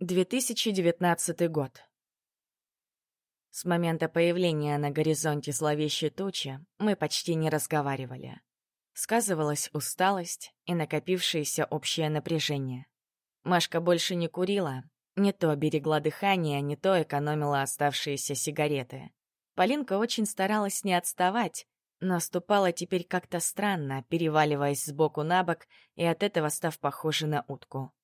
2019 год. С момента появления на горизонте зловещей тучи мы почти не разговаривали. Сказывалась усталость и накопившееся общее напряжение. Машка больше не курила, не то берегла дыхание, не то экономила оставшиеся сигареты. Полинка очень старалась не отставать, но ступала теперь как-то странно, переваливаясь сбоку на бок и от этого став похожей на утку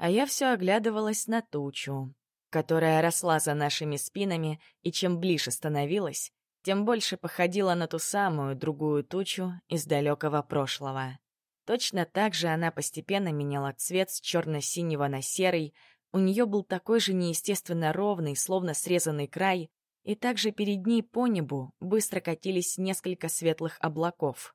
а я все оглядывалась на тучу, которая росла за нашими спинами, и чем ближе становилась, тем больше походила на ту самую другую тучу из далекого прошлого. Точно так же она постепенно меняла цвет с черно-синего на серый, у нее был такой же неестественно ровный, словно срезанный край, и также перед ней по небу быстро катились несколько светлых облаков.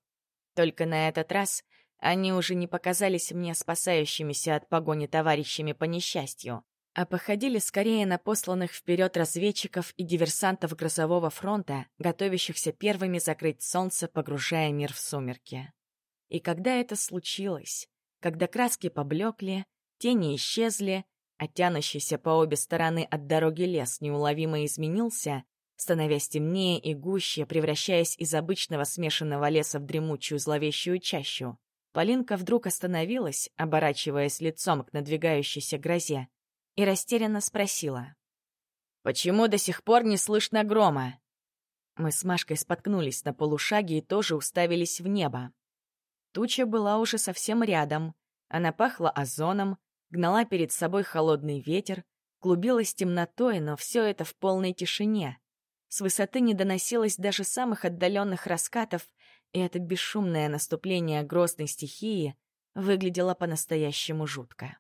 Только на этот раз они уже не показались мне спасающимися от погони товарищами по несчастью, а походили скорее на посланных вперед разведчиков и диверсантов грозового фронта, готовящихся первыми закрыть солнце, погружая мир в сумерки. И когда это случилось, когда краски поблекли, тени исчезли, а тянущийся по обе стороны от дороги лес неуловимо изменился, становясь темнее и гуще, превращаясь из обычного смешанного леса в дремучую зловещую чащу, Полинка вдруг остановилась, оборачиваясь лицом к надвигающейся грозе, и растерянно спросила. «Почему до сих пор не слышно грома?» Мы с Машкой споткнулись на полушаге и тоже уставились в небо. Туча была уже совсем рядом. Она пахла озоном, гнала перед собой холодный ветер, клубилась темнотой, но все это в полной тишине. С высоты не доносилось даже самых отдаленных раскатов, и это бесшумное наступление грозной стихии выглядело по-настоящему жутко.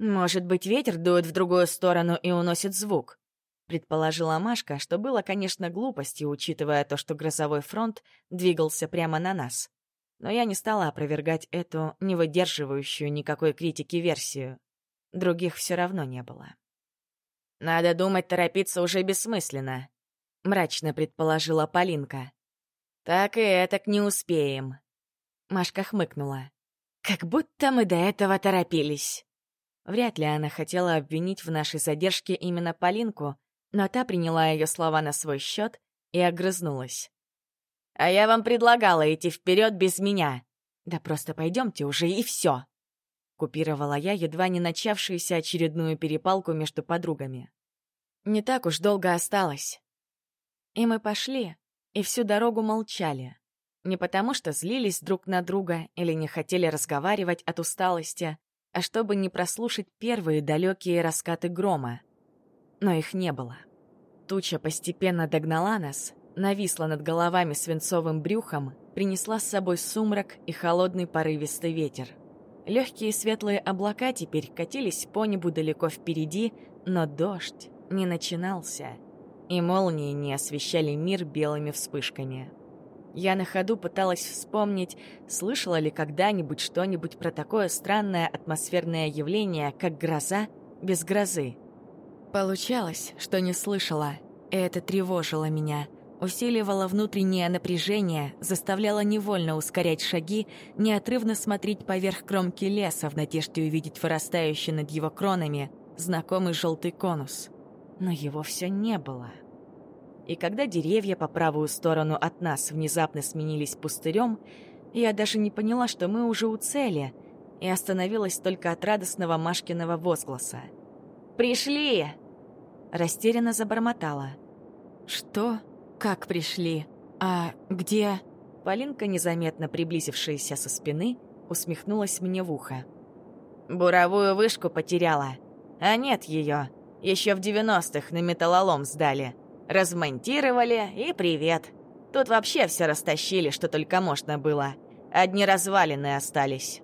«Может быть, ветер дует в другую сторону и уносит звук?» предположила Машка, что было, конечно, глупостью, учитывая то, что грозовой фронт двигался прямо на нас. Но я не стала опровергать эту, не выдерживающую никакой критики версию. Других все равно не было. «Надо думать, торопиться уже бессмысленно», — мрачно предположила Полинка. «Так и этак не успеем». Машка хмыкнула. «Как будто мы до этого торопились». Вряд ли она хотела обвинить в нашей задержке именно Полинку, но та приняла ее слова на свой счет и огрызнулась. «А я вам предлагала идти вперед без меня. Да просто пойдемте уже и все!» Купировала я едва не начавшуюся очередную перепалку между подругами. Не так уж долго осталось. И мы пошли, и всю дорогу молчали. Не потому что злились друг на друга или не хотели разговаривать от усталости, а чтобы не прослушать первые далекие раскаты грома. Но их не было. Туча постепенно догнала нас, нависла над головами свинцовым брюхом, принесла с собой сумрак и холодный порывистый ветер. Легкие светлые облака теперь катились по небу далеко впереди, но дождь не начинался — и молнии не освещали мир белыми вспышками. Я на ходу пыталась вспомнить, слышала ли когда-нибудь что-нибудь про такое странное атмосферное явление, как гроза без грозы. Получалось, что не слышала, и это тревожило меня, усиливало внутреннее напряжение, заставляло невольно ускорять шаги, неотрывно смотреть поверх кромки леса в надежде увидеть вырастающий над его кронами знакомый желтый конус. Но его все не было. И когда деревья по правую сторону от нас внезапно сменились пустырем, я даже не поняла, что мы уже у цели, и остановилась только от радостного Машкиного возгласа. «Пришли!» Растерянно забормотала. «Что? Как пришли? А где?» Полинка, незаметно приблизившаяся со спины, усмехнулась мне в ухо. «Буровую вышку потеряла. А нет ее. Еще в девяностых на металлолом сдали. Размонтировали и привет. Тут вообще все растащили, что только можно было. Одни развалины остались.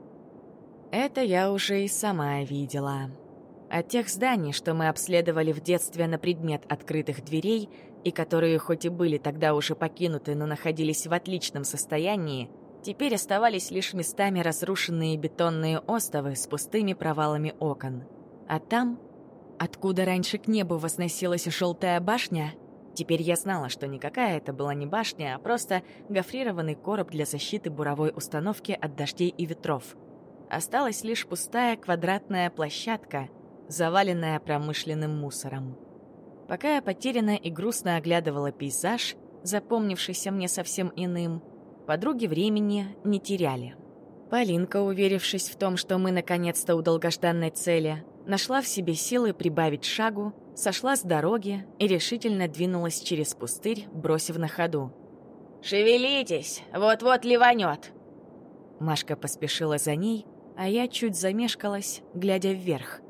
Это я уже и сама видела. От тех зданий, что мы обследовали в детстве на предмет открытых дверей, и которые хоть и были тогда уже покинуты, но находились в отличном состоянии, теперь оставались лишь местами разрушенные бетонные остовы с пустыми провалами окон. А там, откуда раньше к небу возносилась желтая башня, Теперь я знала, что никакая это была не башня, а просто гофрированный короб для защиты буровой установки от дождей и ветров. Осталась лишь пустая квадратная площадка, заваленная промышленным мусором. Пока я потерянно и грустно оглядывала пейзаж, запомнившийся мне совсем иным, подруги времени не теряли. Полинка, уверившись в том, что мы наконец-то у долгожданной цели, нашла в себе силы прибавить шагу, сошла с дороги и решительно двинулась через пустырь, бросив на ходу. «Шевелитесь, вот-вот ливанет!» Машка поспешила за ней, а я чуть замешкалась, глядя вверх.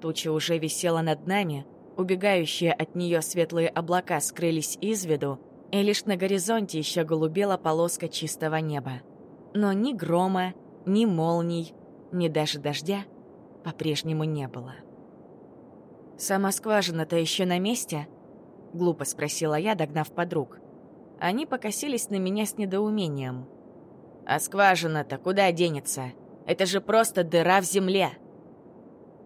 Туча уже висела над нами, убегающие от нее светлые облака скрылись из виду, и лишь на горизонте еще голубела полоска чистого неба. Но ни грома, ни молний, ни даже дождя по-прежнему не было. «Сама скважина-то еще на месте?» — глупо спросила я, догнав подруг. Они покосились на меня с недоумением. «А скважина-то куда денется? Это же просто дыра в земле!»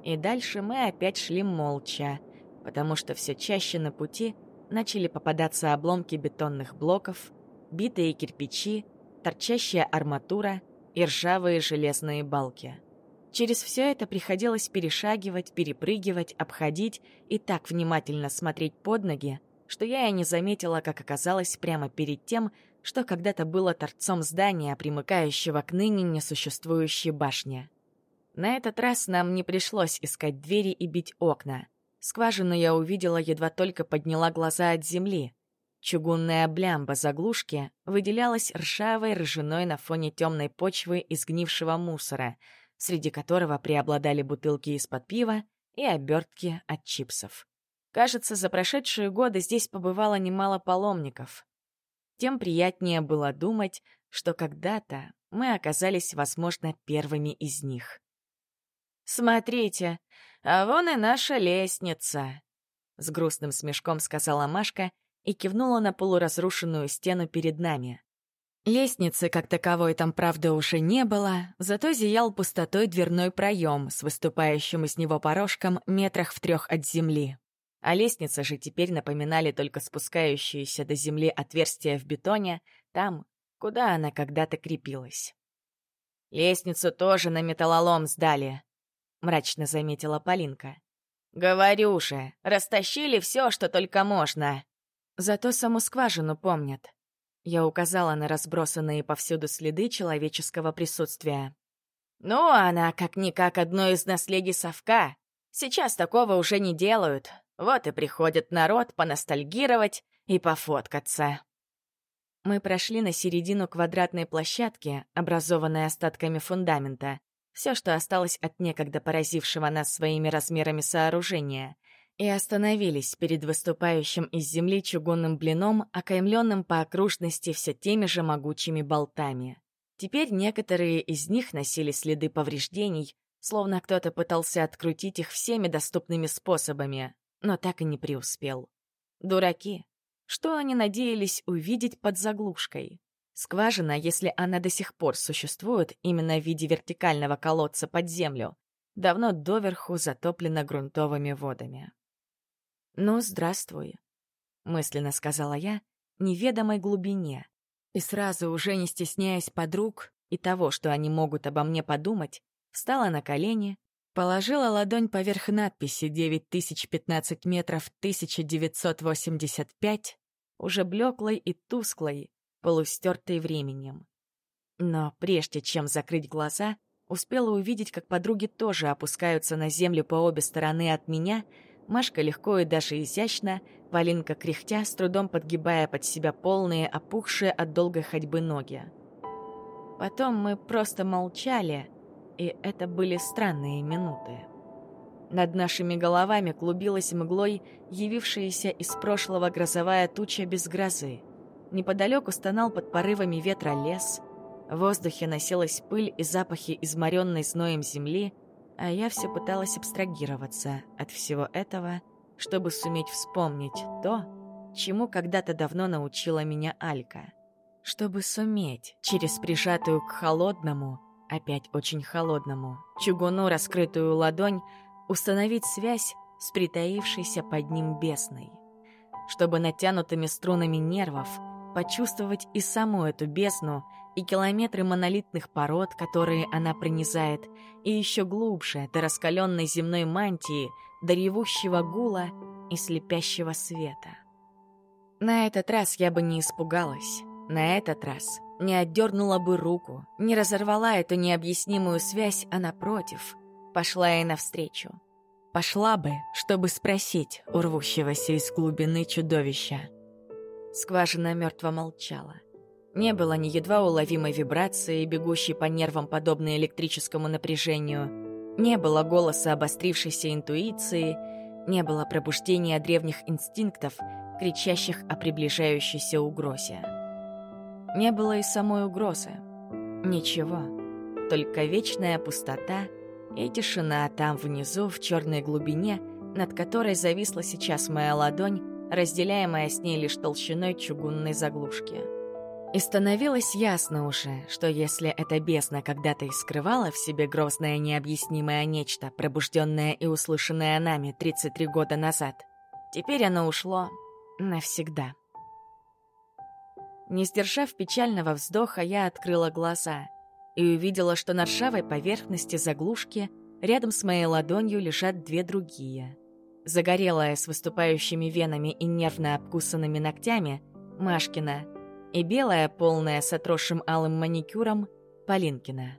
И дальше мы опять шли молча, потому что все чаще на пути начали попадаться обломки бетонных блоков, битые кирпичи, торчащая арматура и ржавые железные балки. Через все это приходилось перешагивать, перепрыгивать, обходить и так внимательно смотреть под ноги, что я и не заметила, как оказалось прямо перед тем, что когда-то было торцом здания, примыкающего к ныне несуществующей башне. На этот раз нам не пришлось искать двери и бить окна. Скважину я увидела, едва только подняла глаза от земли. Чугунная блямба заглушки выделялась ржавой ржаной на фоне темной почвы и сгнившего мусора — среди которого преобладали бутылки из-под пива и обертки от чипсов. Кажется, за прошедшие годы здесь побывало немало паломников. Тем приятнее было думать, что когда-то мы оказались, возможно, первыми из них. «Смотрите, а вон и наша лестница!» С грустным смешком сказала Машка и кивнула на полуразрушенную стену перед нами. Лестницы, как таковой, там, правда, уже не было, зато зиял пустотой дверной проем с выступающим из него порожком метрах в трех от земли. А лестницы же теперь напоминали только спускающиеся до земли отверстия в бетоне, там, куда она когда-то крепилась. «Лестницу тоже на металлолом сдали», — мрачно заметила Полинка. «Говорю же, растащили все, что только можно». Зато саму скважину помнят. Я указала на разбросанные повсюду следы человеческого присутствия. «Ну, она как-никак одно из наследий совка. Сейчас такого уже не делают. Вот и приходит народ поностальгировать и пофоткаться». Мы прошли на середину квадратной площадки, образованной остатками фундамента. Все, что осталось от некогда поразившего нас своими размерами сооружения — и остановились перед выступающим из земли чугунным блином, окаймленным по окружности все теми же могучими болтами. Теперь некоторые из них носили следы повреждений, словно кто-то пытался открутить их всеми доступными способами, но так и не преуспел. Дураки. Что они надеялись увидеть под заглушкой? Скважина, если она до сих пор существует именно в виде вертикального колодца под землю, давно доверху затоплена грунтовыми водами. «Ну, здравствуй», — мысленно сказала я, неведомой глубине. И сразу, уже не стесняясь подруг и того, что они могут обо мне подумать, встала на колени, положила ладонь поверх надписи «9015 метров 1985», уже блеклой и тусклой, полустертой временем. Но прежде чем закрыть глаза, успела увидеть, как подруги тоже опускаются на землю по обе стороны от меня — Машка легко и даже изящно, Полинка кряхтя, с трудом подгибая под себя полные, опухшие от долгой ходьбы ноги. Потом мы просто молчали, и это были странные минуты. Над нашими головами клубилась мглой явившаяся из прошлого грозовая туча без грозы. Неподалеку стонал под порывами ветра лес. В воздухе носилась пыль и запахи изморенной зноем земли, а я все пыталась абстрагироваться от всего этого, чтобы суметь вспомнить то, чему когда-то давно научила меня Алька. Чтобы суметь через прижатую к холодному, опять очень холодному, чугуну раскрытую ладонь установить связь с притаившейся под ним бесной. Чтобы натянутыми струнами нервов почувствовать и саму эту бездну и километры монолитных пород, которые она пронизает, и еще глубже, до раскаленной земной мантии, до ревущего гула и слепящего света. На этот раз я бы не испугалась. На этот раз не отдернула бы руку, не разорвала эту необъяснимую связь, а напротив, пошла ей навстречу. Пошла бы, чтобы спросить у рвущегося из глубины чудовища. Скважина мертво молчала. Не было ни едва уловимой вибрации, бегущей по нервам подобной электрическому напряжению, не было голоса обострившейся интуиции, не было пробуждения древних инстинктов, кричащих о приближающейся угрозе. Не было и самой угрозы. Ничего, только вечная пустота и тишина там внизу, в черной глубине, над которой зависла сейчас моя ладонь, разделяемая с ней лишь толщиной чугунной заглушки. И становилось ясно уже, что если эта бездна когда-то и скрывала в себе грозное необъяснимое нечто, пробужденное и услышанное нами 33 года назад, теперь оно ушло навсегда. Не сдержав печального вздоха, я открыла глаза и увидела, что на ржавой поверхности заглушки рядом с моей ладонью лежат две другие. Загорелая с выступающими венами и нервно обкусанными ногтями Машкина и белая, полная с отросшим алым маникюром Полинкина.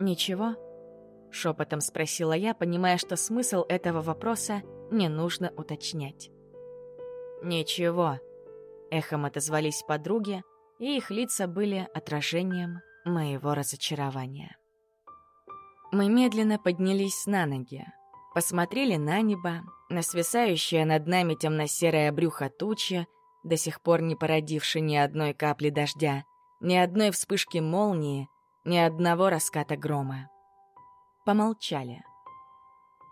«Ничего?» — шепотом спросила я, понимая, что смысл этого вопроса не нужно уточнять. «Ничего», — эхом отозвались подруги, и их лица были отражением моего разочарования. Мы медленно поднялись на ноги, посмотрели на небо, на свисающее над нами темно-серое брюхо тучи, до сих пор не породивший ни одной капли дождя, ни одной вспышки молнии, ни одного раската грома. Помолчали.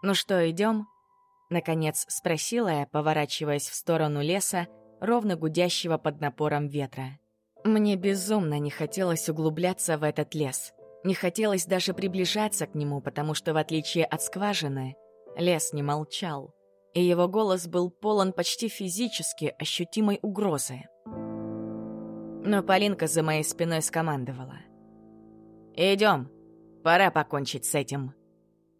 «Ну что, идем? Наконец спросила я, поворачиваясь в сторону леса, ровно гудящего под напором ветра. Мне безумно не хотелось углубляться в этот лес. Не хотелось даже приближаться к нему, потому что, в отличие от скважины, лес не молчал и его голос был полон почти физически ощутимой угрозы. Но Полинка за моей спиной скомандовала. «Идем, пора покончить с этим».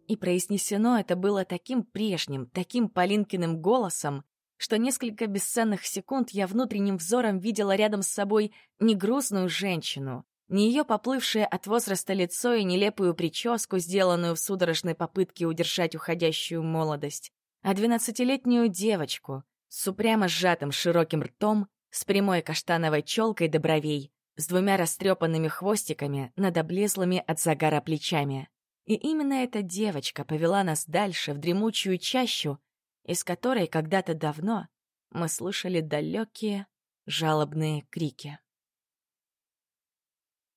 И произнесено это было таким прежним, таким Полинкиным голосом, что несколько бесценных секунд я внутренним взором видела рядом с собой не грустную женщину, не ее поплывшее от возраста лицо и нелепую прическу, сделанную в судорожной попытке удержать уходящую молодость, а двенадцатилетнюю девочку с упрямо сжатым широким ртом, с прямой каштановой челкой до бровей, с двумя растрепанными хвостиками над облезлыми от загара плечами. И именно эта девочка повела нас дальше, в дремучую чащу, из которой когда-то давно мы слышали далекие жалобные крики.